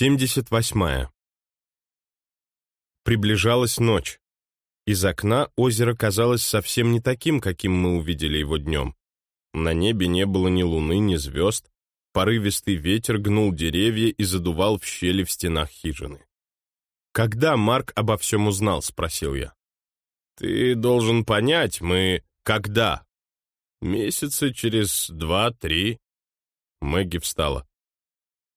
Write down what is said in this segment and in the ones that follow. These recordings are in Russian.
78. Приближалась ночь. Из окна озеро казалось совсем не таким, каким мы увидели его днем. На небе не было ни луны, ни звезд. Порывистый ветер гнул деревья и задувал в щели в стенах хижины. «Когда Марк обо всем узнал?» — спросил я. «Ты должен понять, мы... Когда?» «Месяца через два-три». Мэгги встала.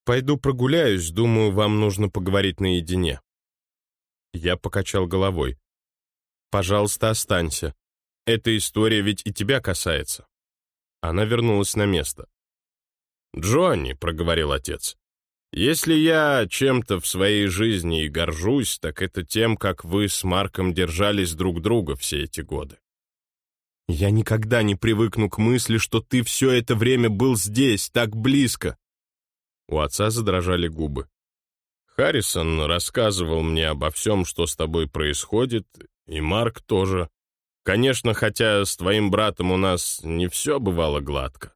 «Пойду прогуляюсь, думаю, вам нужно поговорить наедине». Я покачал головой. «Пожалуйста, останься. Эта история ведь и тебя касается». Она вернулась на место. «Джонни», — проговорил отец, — «если я чем-то в своей жизни и горжусь, так это тем, как вы с Марком держались друг друга все эти годы. Я никогда не привыкну к мысли, что ты все это время был здесь, так близко. У отца задрожали губы. Харрисон рассказывал мне обо всем, что с тобой происходит, и Марк тоже. Конечно, хотя с твоим братом у нас не все бывало гладко.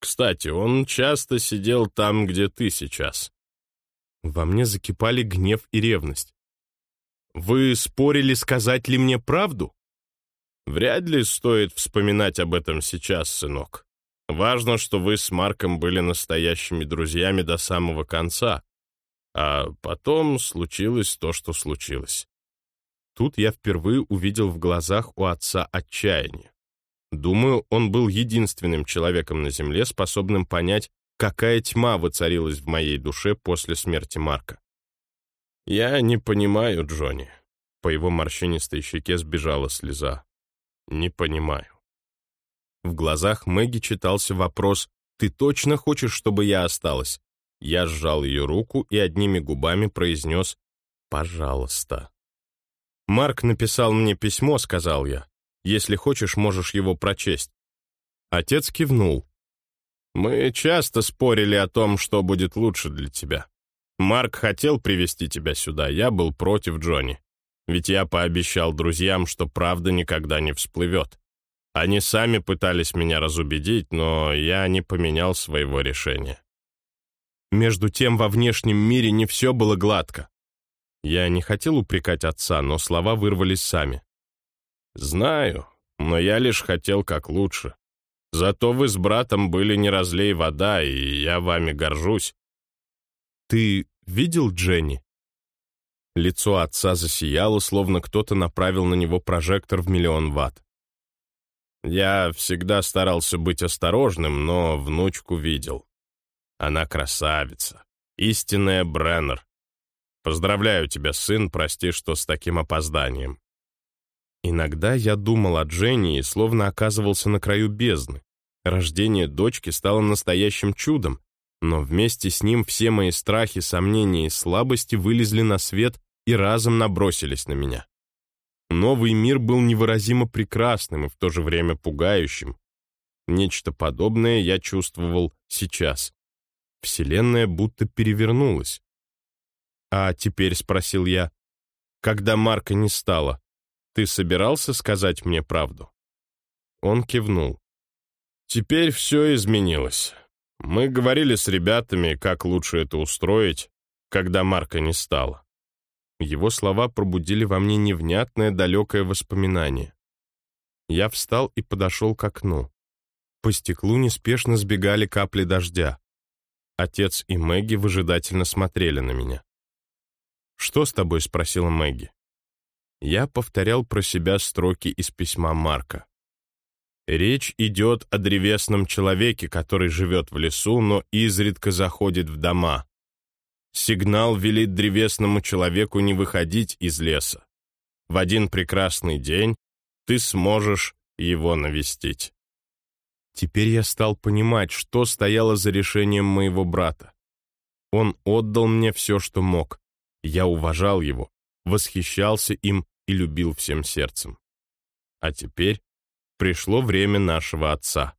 Кстати, он часто сидел там, где ты сейчас. Во мне закипали гнев и ревность. Вы спорили, сказать ли мне правду? Вряд ли стоит вспоминать об этом сейчас, сынок. Важно, что вы с Марком были настоящими друзьями до самого конца. А потом случилось то, что случилось. Тут я впервые увидел в глазах у отца отчаяние. Думаю, он был единственным человеком на Земле, способным понять, какая тьма воцарилась в моей душе после смерти Марка. «Я не понимаю, Джонни». По его морщинистой щеке сбежала слеза. «Не понимаю». В глазах Мэгги читался вопрос «Ты точно хочешь, чтобы я осталась?» Я сжал ее руку и одними губами произнес «Пожалуйста». «Марк написал мне письмо», — сказал я. «Если хочешь, можешь его прочесть». Отец кивнул. «Мы часто спорили о том, что будет лучше для тебя. Марк хотел привести тебя сюда, я был против Джонни. Ведь я пообещал друзьям, что правда никогда не всплывет. Они сами пытались меня разубедить, но я не поменял своего решения. Между тем, во внешнем мире не все было гладко. Я не хотел упрекать отца, но слова вырвались сами. «Знаю, но я лишь хотел как лучше. Зато вы с братом были не разлей вода, и я вами горжусь». «Ты видел Дженни?» Лицо отца засияло, словно кто-то направил на него прожектор в миллион ватт. Я всегда старался быть осторожным, но внучку видел. Она красавица, истинная Бреннер. Поздравляю тебя, сын, прости, что с таким опозданием. Иногда я думал о Дженни и словно оказывался на краю бездны. Рождение дочки стало настоящим чудом, но вместе с ним все мои страхи, сомнения и слабости вылезли на свет и разом набросились на меня. Новый мир был невыразимо прекрасным и в то же время пугающим. Нечто подобное я чувствовал сейчас. Вселенная будто перевернулась. «А теперь», — спросил я, — «когда Марка не стало, ты собирался сказать мне правду?» Он кивнул. «Теперь все изменилось. Мы говорили с ребятами, как лучше это устроить, когда Марка не стало. Его слова пробудили во мне невнятное далекое воспоминание. Я встал и подошел к окну. По стеклу неспешно сбегали капли дождя. Отец и Мэгги выжидательно смотрели на меня. «Что с тобой?» — спросила Мэгги. Я повторял про себя строки из письма Марка. Речь идет о древесном человеке, который живет в лесу, но изредка заходит в дома. Сигнал велит древесному человеку не выходить из леса. В один прекрасный день ты сможешь его навестить. Теперь я стал понимать, что стояло за решением моего брата. Он отдал мне все, что мог. Я уважал его, восхищался им и любил всем сердцем. А теперь пришло время нашего отца.